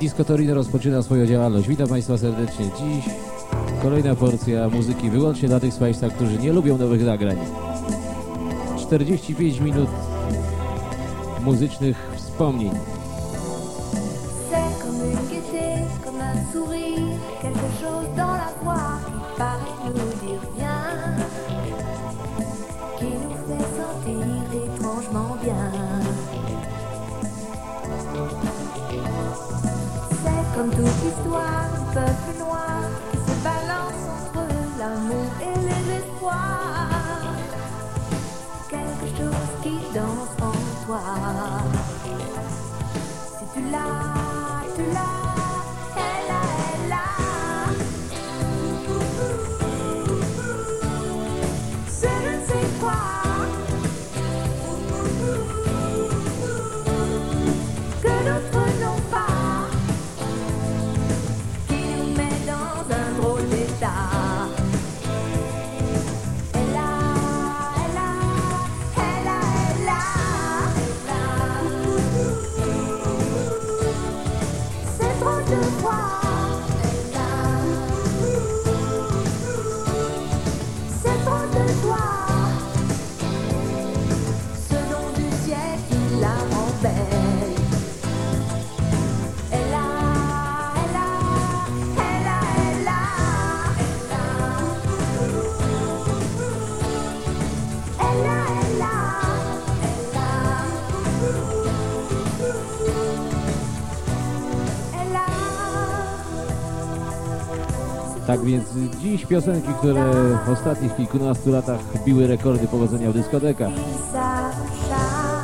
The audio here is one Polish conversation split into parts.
Disco Torino rozpoczyna swoją działalność. Witam Państwa serdecznie. Dziś kolejna porcja muzyki wyłącznie dla tych z Państwa, którzy nie lubią nowych nagrań. 45 minut muzycznych wspomnień. comme toute histoire, peuple noir. Tak więc dziś piosenki, które w ostatnich kilkunastu latach biły rekordy powodzenia w dyskotekach.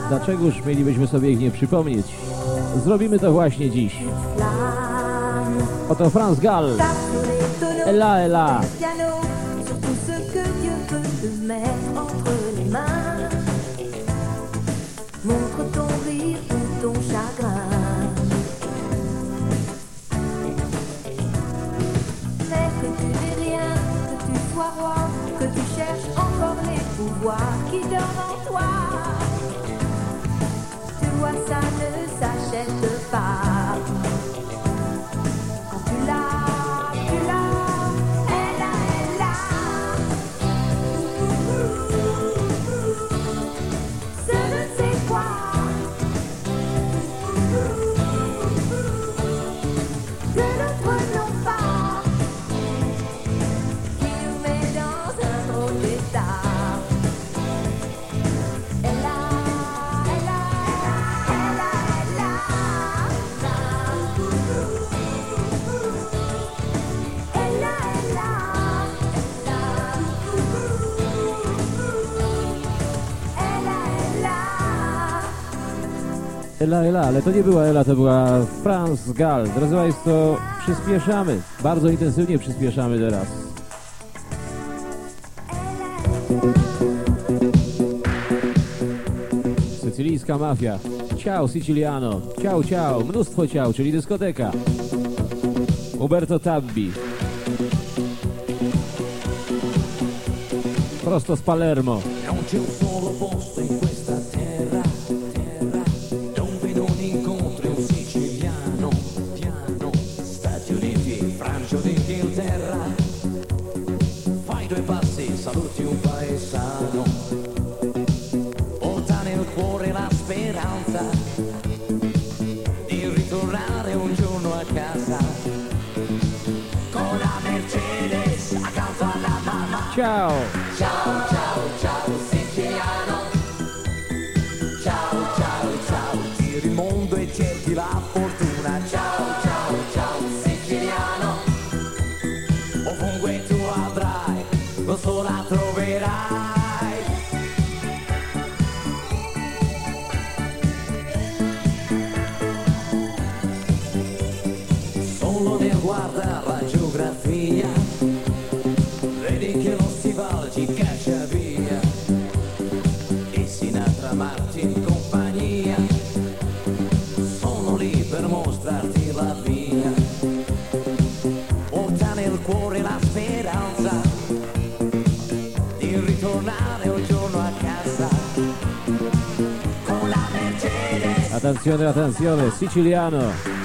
Dlaczegoż mielibyśmy sobie ich nie przypomnieć? Zrobimy to właśnie dziś. Oto Franz Gall. Ela, ela. espoir qui dort en toi. Tu vois, ça ne s'achète pas. Ela Ela, ale to nie była Ela, to była France Gal. Drodzy Państwo, przyspieszamy, bardzo intensywnie przyspieszamy teraz. Sycylijska mafia. Ciao Siciliano, ciao ciao, mnóstwo ciao, czyli dyskoteka. Umberto Tabbi. Prosto z Palermo. Ciao. Ciao. Attenzione, attenzione, siciliano.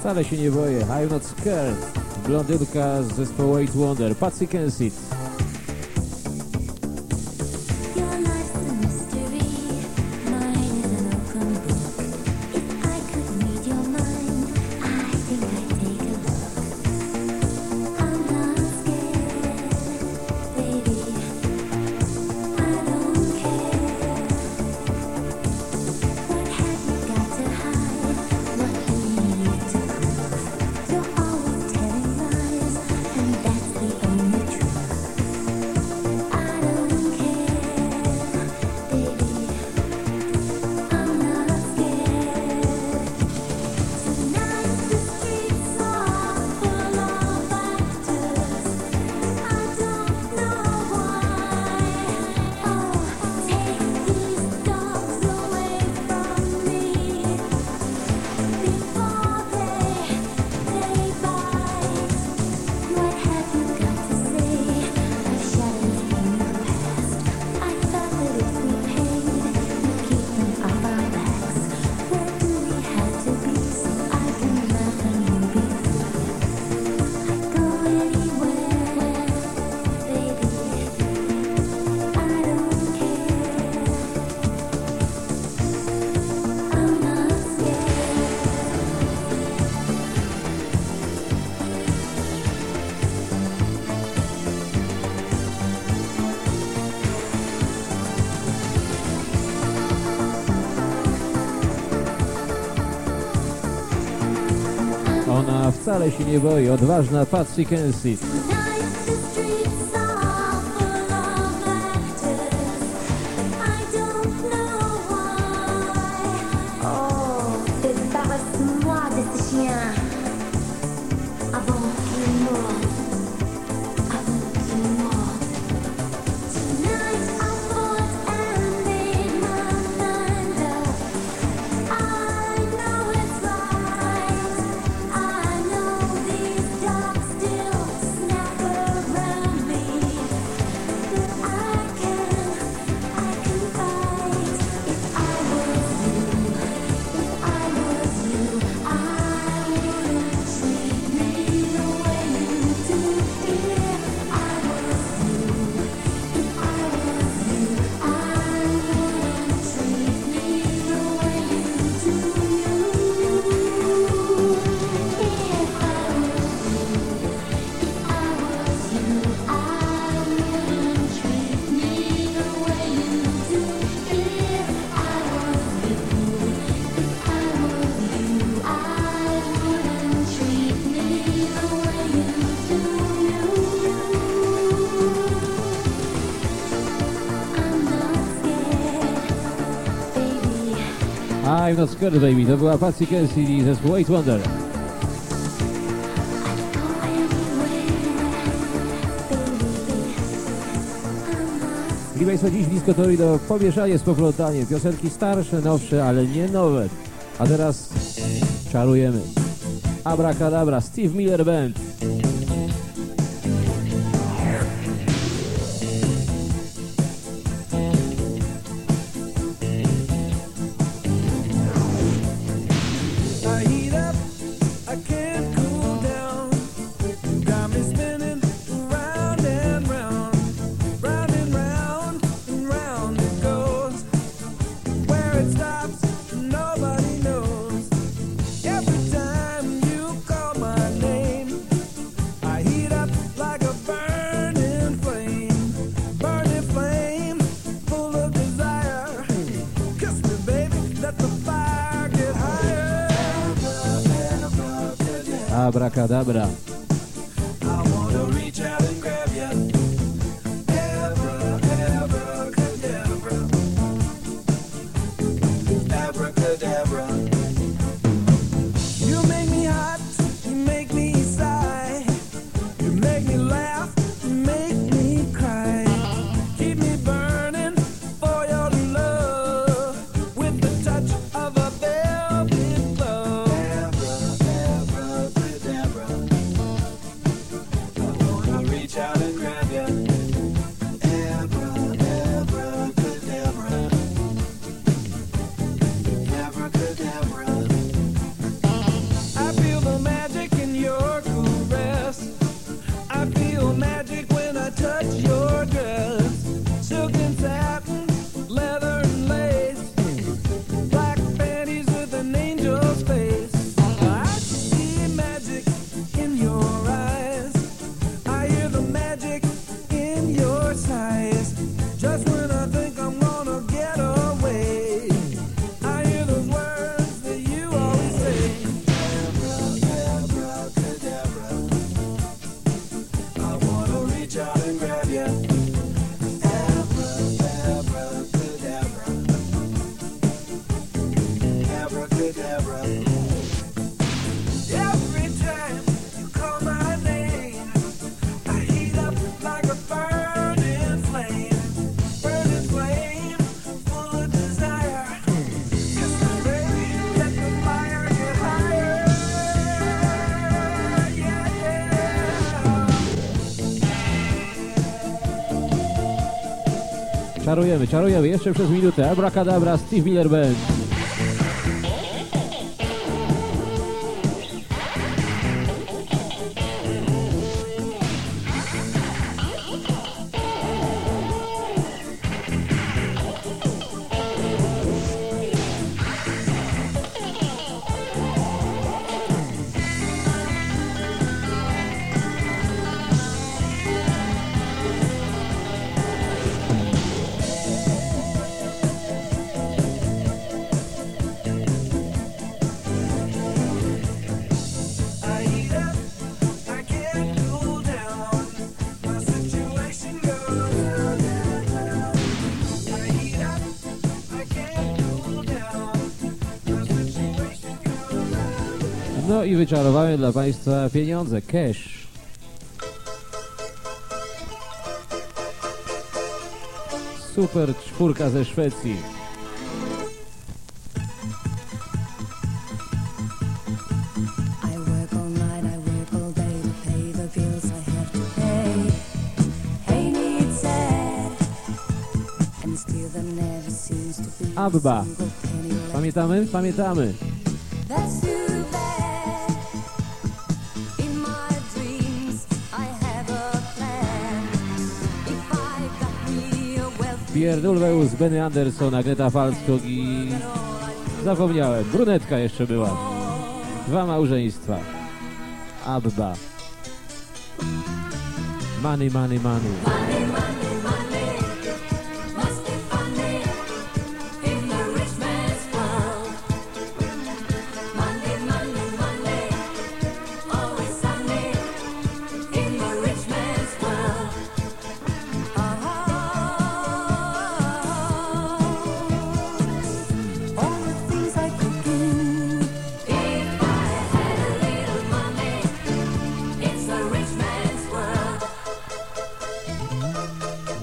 Wcale się nie boję, I'm not scared. Blondynka z zespołu 8 Wonder, Patsy Kensit. wcale się nie boi, odważna Patsy Kensit. I'm not scared baby. To była Patsy Kensley i zespół Eight Wonder. Gdyby dziś blisko to do pomieszanie z. Piosenki starsze, nowsze, ale nie nowe. A teraz czarujemy. Abracadabra, Steve Miller Band. Abracadabra. Czarujemy, czarujemy. Jeszcze przez minutę. Abracadabra, Steve Miller Band. i wyczarowałem dla Państwa pieniądze, cash. Super czwórka ze Szwecji. Abba. Pamiętamy? Pamiętamy. Pierdulweus, Benny Anderson, Agneta Falskog i... Zapomniałem, brunetka jeszcze była. Dwa małżeństwa. Abba. Money, money, money. money, money.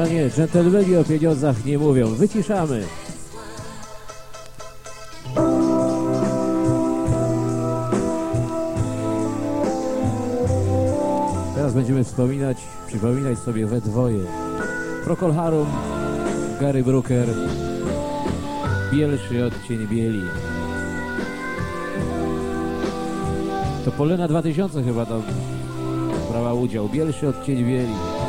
No nie, dżentelmeni o pieniądzach nie mówią. Wyciszamy. Teraz będziemy wspominać, przypominać sobie we dwoje. Procol Harum, Gary Brooker, bielszy odcień bieli. To Polena 2000 chyba tam brała udział. Bielszy odcień bieli.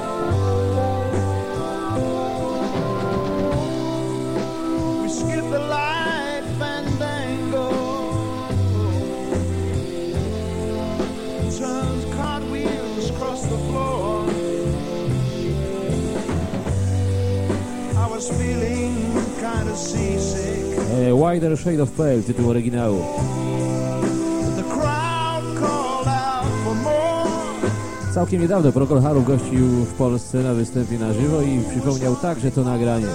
E, Wider Shade of Pale, tytuł oryginału. Całkiem niedawno Procol Harum gościł w Polsce na występie na żywo i przypomniał także to nagranie.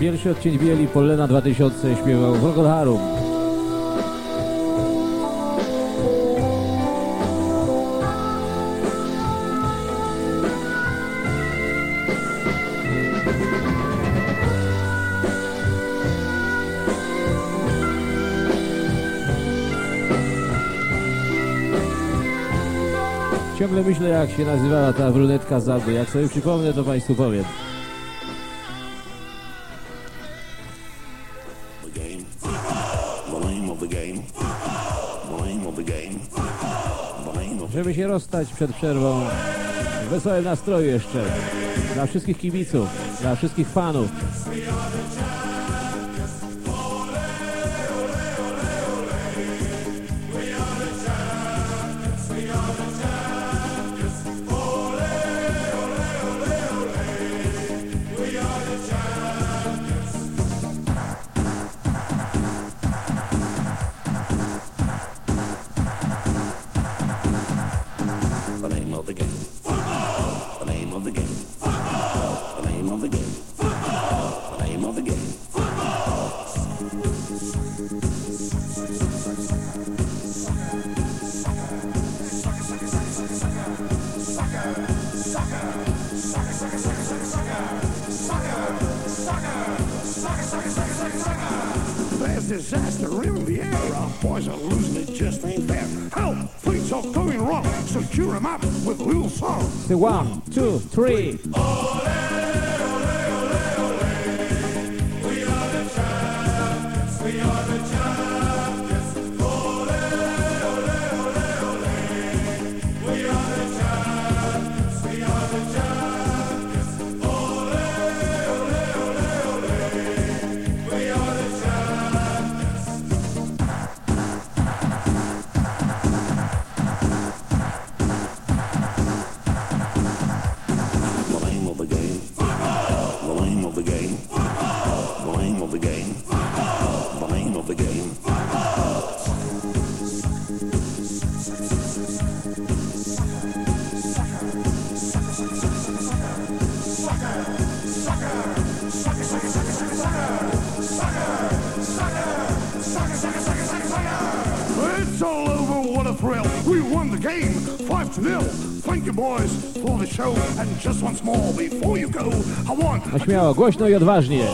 Pierwszy odcień bieli Polena 2000 śpiewał Wrogol Harum. Ciągle myślę, jak się nazywała ta brunetka z Jak sobie przypomnę, to Państwu powiem. się rozstać przed przerwą. Wesołe nastroje jeszcze. Dla wszystkich kibiców, dla wszystkich fanów. disaster in the air. Our boys are losing it just ain't fair. Help! Things are going wrong, so cheer 'em up with a little song. The one, two, three. All A śmiało, głośno i odważnie.